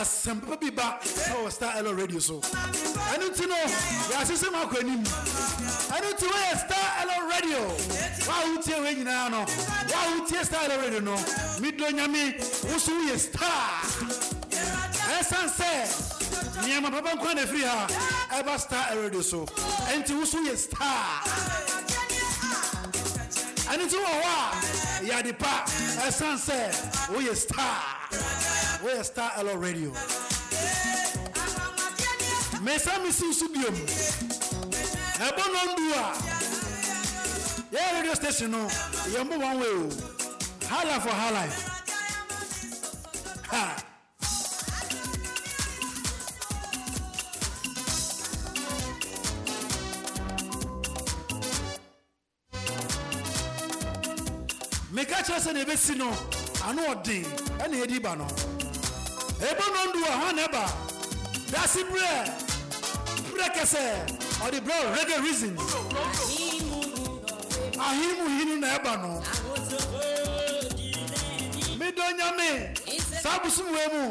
asɛmpa bi ba ɛwɔ star elo radio so. Ɛno nti no yɛasesɛ mu akɔ anim ɛno nti woyɛ star elo radio. Wo a wotie wei nyinaa no? Wo a wotie star elo radio no? Medɔ nyame wo so woyɛ star ɛsiane sɛ nneɛma papa nkwa na ɛfiri ha ɛba star elo radio so. Ɛnti wo so woyɛ star ɛno nti wɔ hɔ a yɛade pa ɛsiane sɛ woyɛ star woyɛ star elo radio? Mesa mesiw so biom ɛbɔ nɔndu a yɛyɛ radio station no. Yɛmbɔ one way o high life for high life. Ha. Meka kyerɛ sɛ ne ɛbɛsi no ano ɔden ɛne yɛdi ba no ɛbɔ nɔndu a hɔ na ɛba dase berɛ berɛ kɛsɛ ɔde brɛ wo reggae reason. Ahene mu hene na ɛba no. Medɔ nyame. Saa bosom wei mu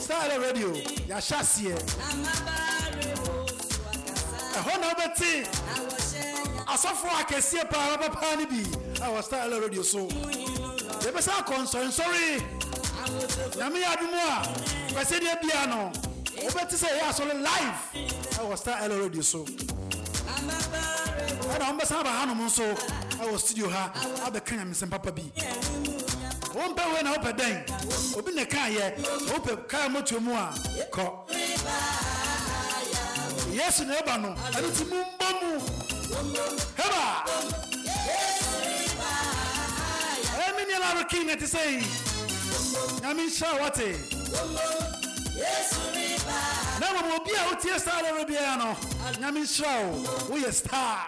style radio. Yɛahyɛ aseɛ ɛhɔ na wobɛte asɔfoɔ akɛseɛ paa bɛpaa no bi. A wɔ style radio so. Yɛbɛsɛ akɔ nsɔrensɔre nyame yɛ adom a kwasɛdeɛ bia no wobɛte sɛ ɛyɛ asɔre live ɛwɔ star l radio so. Ɛna wombɛsan aba hanom nso ɛwɔ studio ha abɛka nyamesɛm papa bi. Wompɛ wei na wopɛ dɛn? Obi ne kaayɛ wopɛ kaa motuo mu a kɔ. Yesu na ɛba no ɛno nti mombɔ mu. Heba ɛmi nneɛma arokin na ɛte sɛ yi nyame wo wɔte na mmom obi a wotie star lɛrɛ biara no nyame nhyira wo woyɛ star.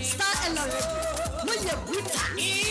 Star Radio. No, you're brutal.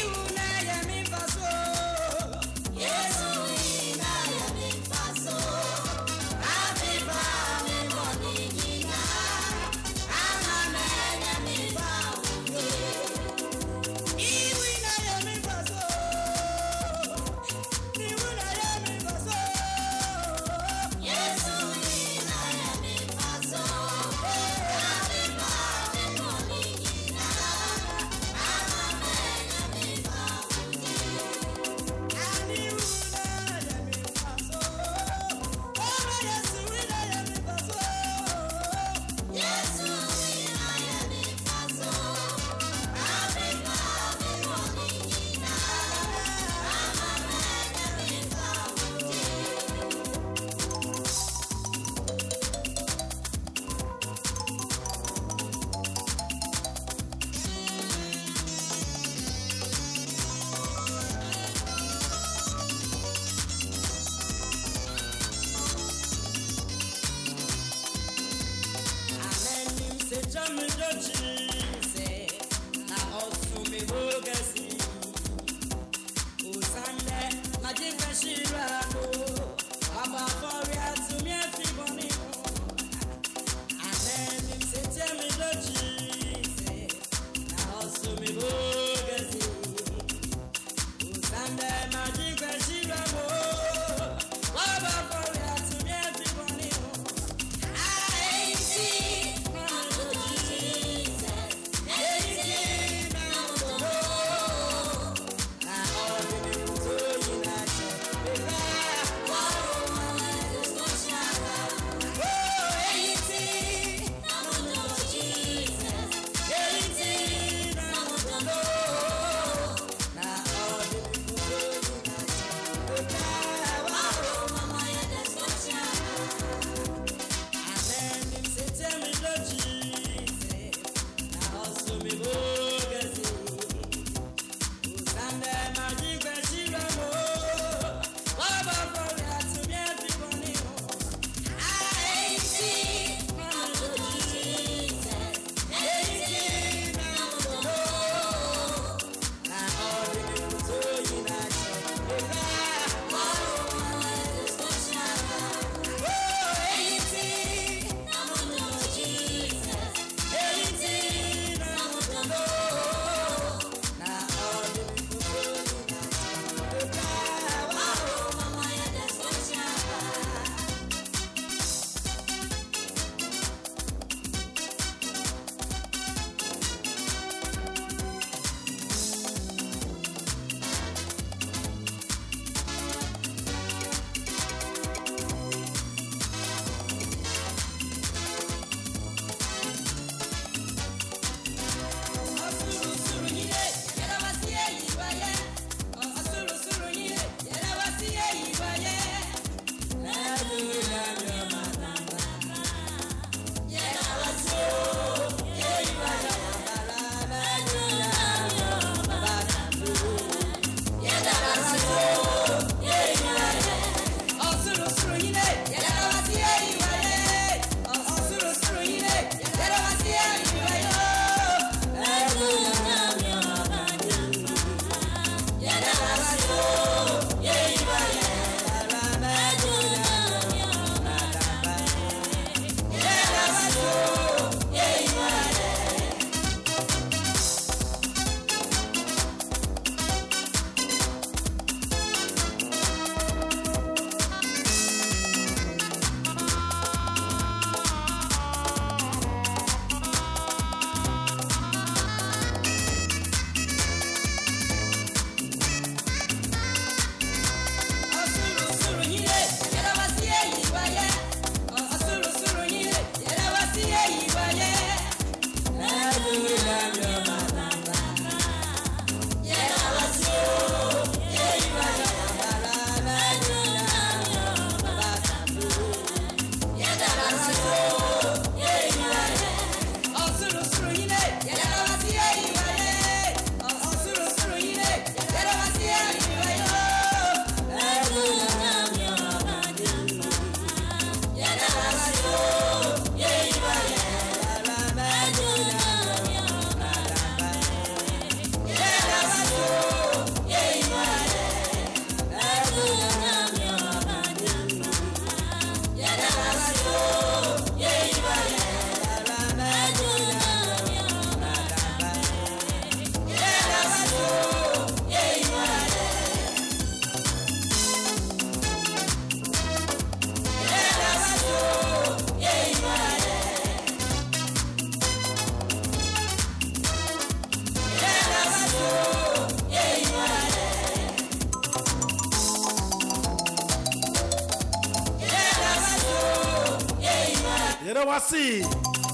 Yɛdɛ wase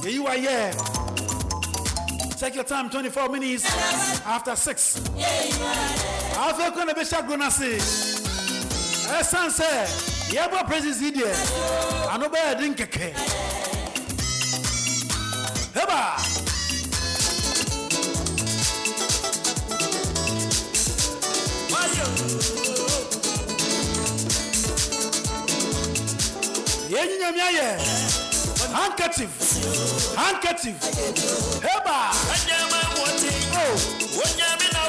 yɛyi wa yɛ check your time 24 minutes after 6 afei kɔ na bɛhyɛ agoro no ase ɛsiane sɛ yɛbɔ praises yi deɛ ano bɛyɛ den kɛkɛ heba nyame ayɛ handkerchief. Handkerchief. Heba.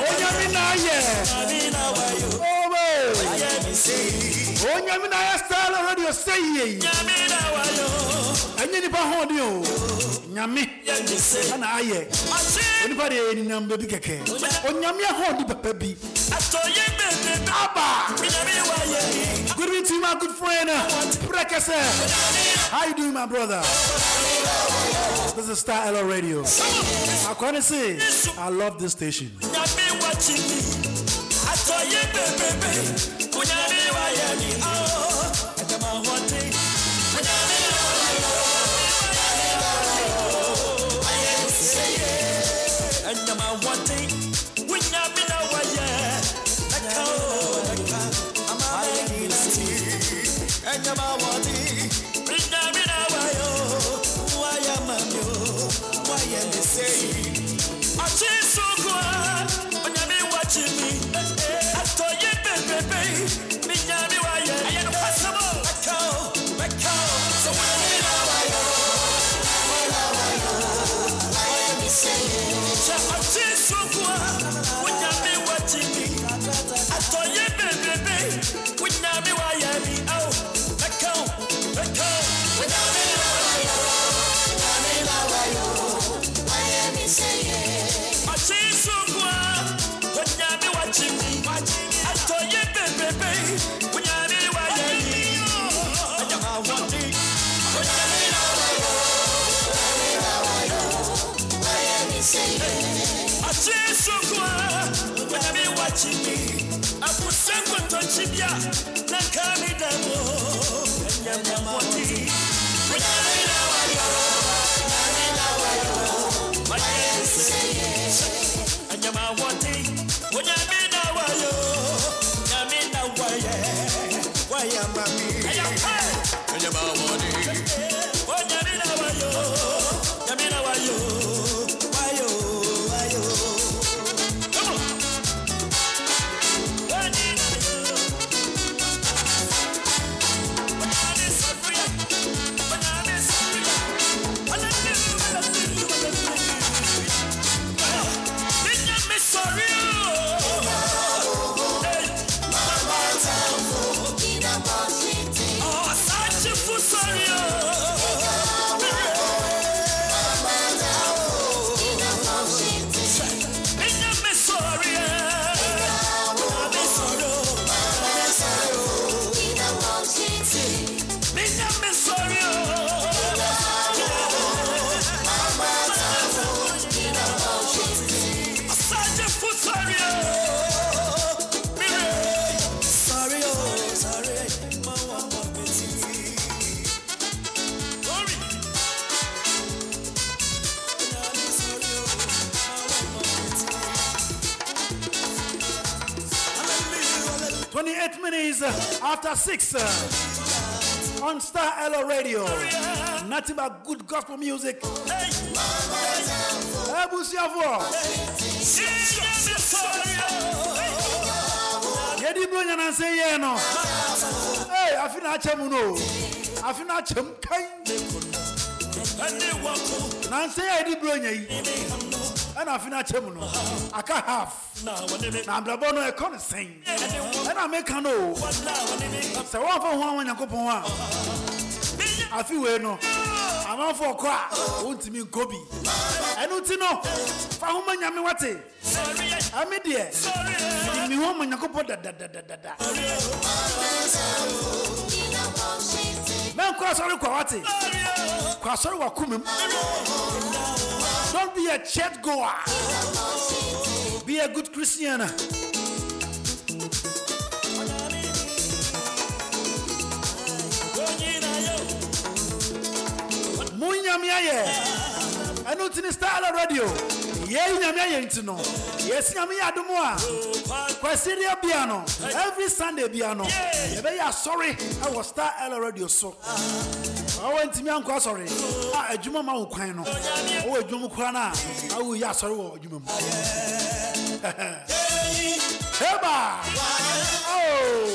Onyame na ayɛ obe onyame na ayɛ style radio sɛ yie ɛnyɛ nipa hoɔden o nyame ɛna ayɛ onipa deɛ yɛninam baabi kɛkɛ onyame ahoɔden papa bi. Aba my good friend uh, Prekese how you doing my brother? This is Star Elo Radio. I can say I love this station Pourquoi Chibia. Twenty-eight minutes after six uh, on Star Elo Radio. Nothing but good gospel music. Ebusiafo. Yedi bro nyana se ye. Hey, afi na achem no. Afi na achem kai. Na se yedi bro nyai. Ana afi na achem no. Aka half. Na abrabọ no ẹkọ ne sẹn. Ẹna meka no. Sẹ wọn fọ ho àwọn Nyankopɔn a. Afi wei no. Amanfo kɔ a wontumi nkɔ bi. Ɛno no. Fa ho ma nyame wate. Ame deɛ. Mi ho ma Nyankopɔn dadadadada. Mɛnkɔ asɔre kɔ wate. Kɔ asɔre wɔ kumem. Don't be a church goer. Be a good Christian. Munyamiaye. I know it's style radio. Yay, Yamiaye, you know. Yes, Yamia Dumua. Quasiria piano. Every Sunday Biano. Yeah, sorry. I was star radio so ɔwɔ ntumi ankɔ asɔre a ah, adwuma ma wo kwan no. Ɔwɔ adwuma mu koraa no a awoyɛ asɔre wɔ adwuma mu. Heba oh.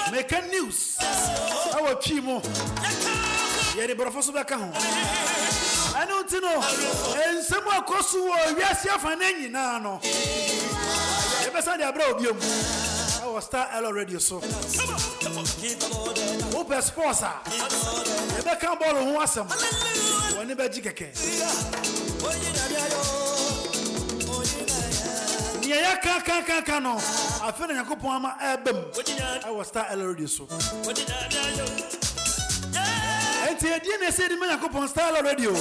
meka news. Ɛwɔ twi mu yɛde borɔfo so bɛka ho ɛno nti no nsɛm a ɛkɔ so wɔ wiase afa no. Nyinaa no yɛbɛsa de abrɛ obiom ɛwɔ star l radio so. Wopɛ sports a yɛbɛka bɔɔlo ho asɛm wɔne bɛgye kɛkɛ nea yɛka ka ka no. Afei na nyankopɔn ama ɛba mu ɛwɔ star l radio so. Ɛnti ɛdeɛ na ɛsɛ yɛde ma nyankopɔn star l radio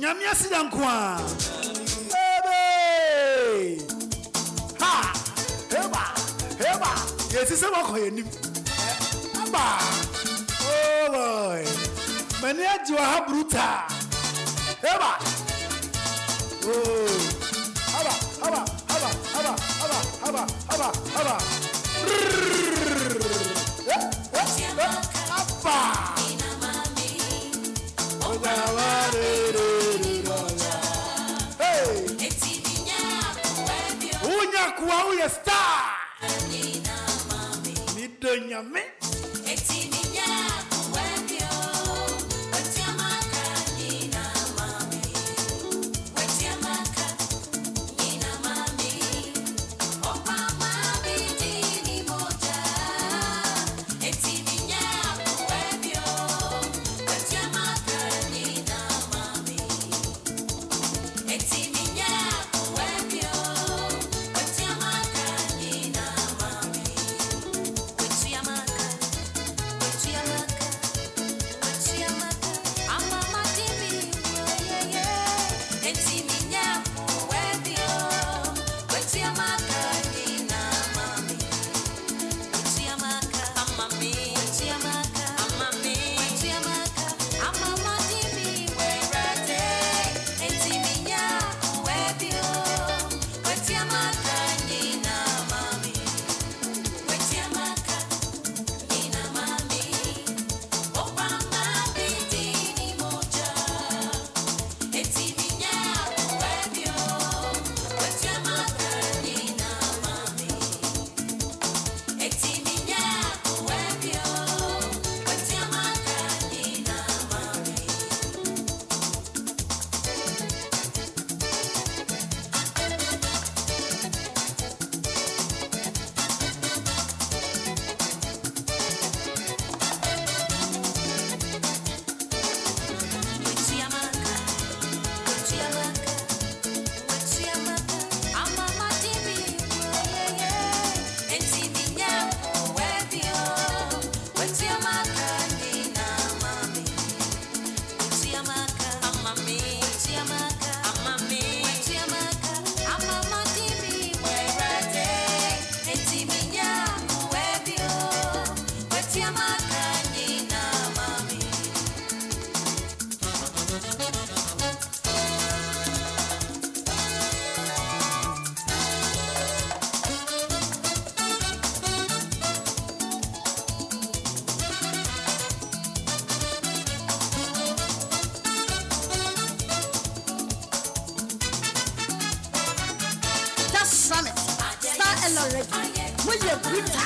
nyame ase da nko a Ebe! ha! Heba! Heba! Yɛsi sɛ wɔkɔ yɛnim aba oh boy. M'ani agye wɔ ha bruta heba! Oh. Haba haba Olha lá. Sentiment ẹlọrẹ jù mo lè wí ta.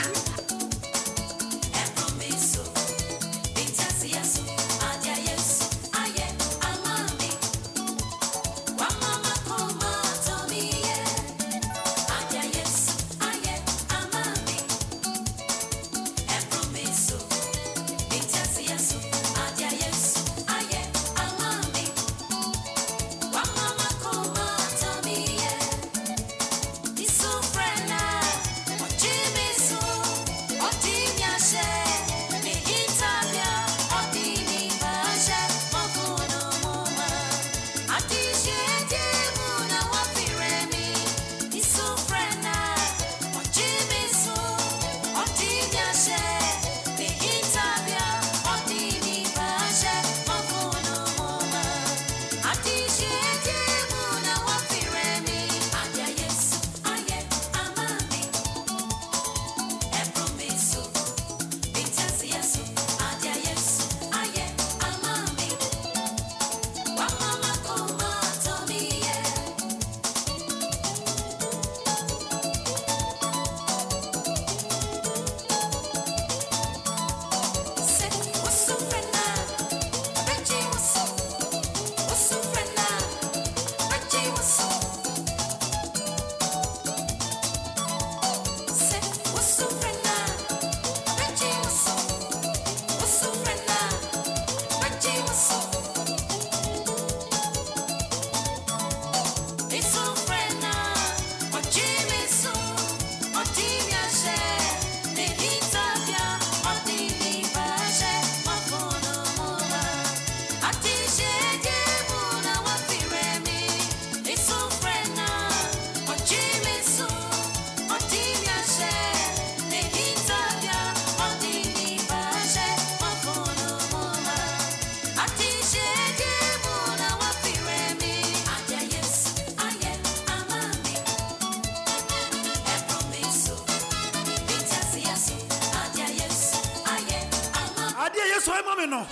Me no.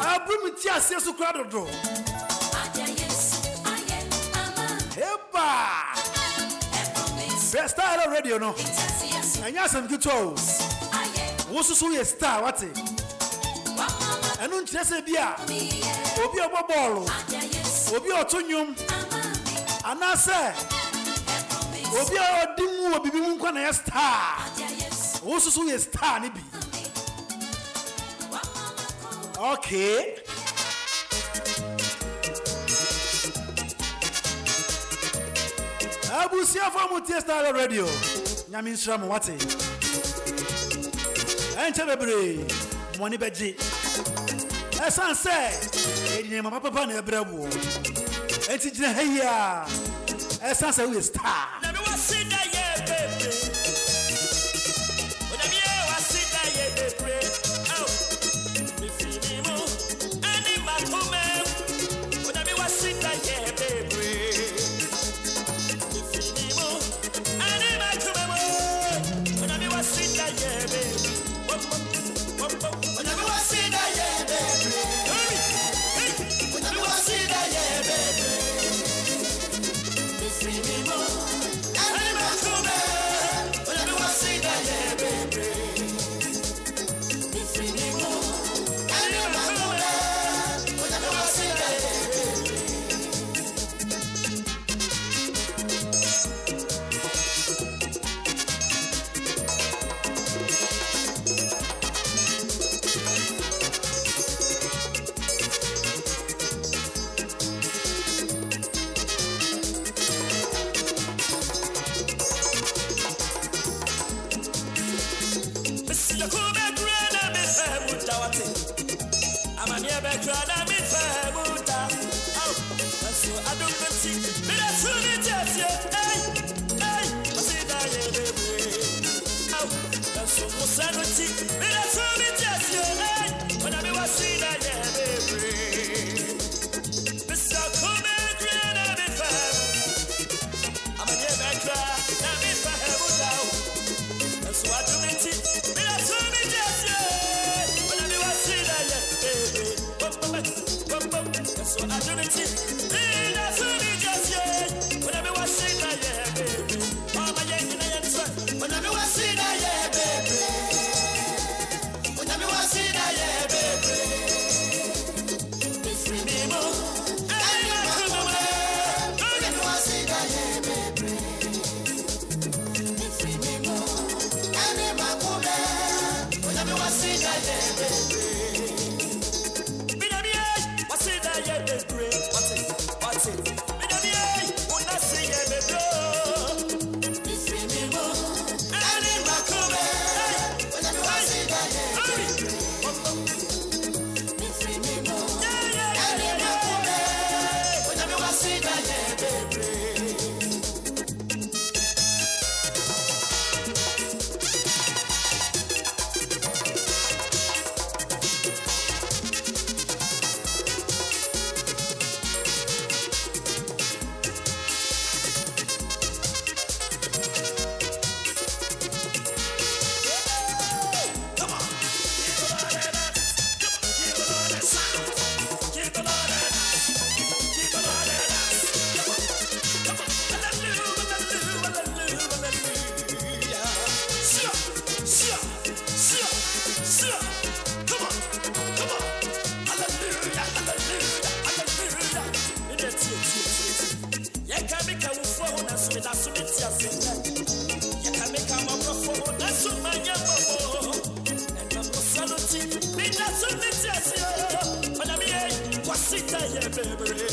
Aburu me ti aseɛ so kora dodo. Eba bɛ star hello radio no. Ɛnyɛ asɛm ketewa o. Wo soso yɛ star wate ɛno nkyerɛ sɛ bi a obi a ɔbɔ obi a ɔto nnwom obi a ɔdi mu wɔ bibi mu nkwa na yɛ star. Wo soso yɛ star ne Okay. abusuafo mu tie star radio. Nyame nhyira mo wate. Ɛnkyɛ bebree mmɔne bɛgye ɛsiane sɛ yɛde nneɛma papapa na ɛbrɛ boɔ ɛnti gyina ha yi a ɛsiane sɛ woyɛ star Different,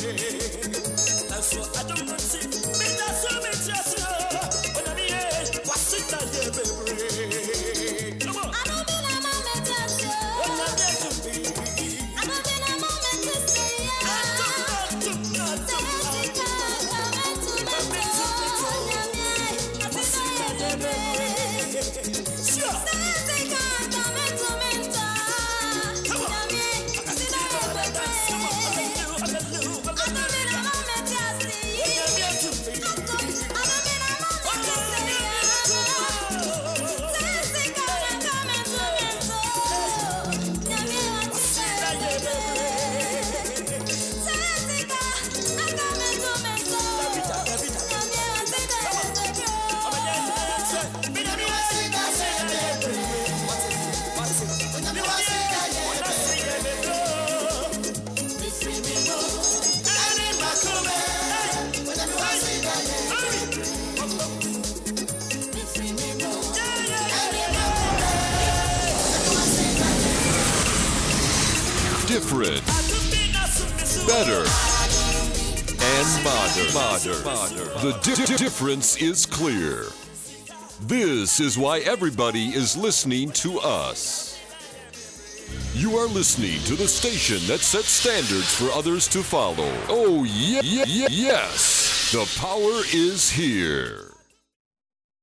The di- di- difference is clear. This is why everybody is listening to us. You are listening to the station that sets standards for others to follow. Oh, yeah, yeah, yes. The power is here.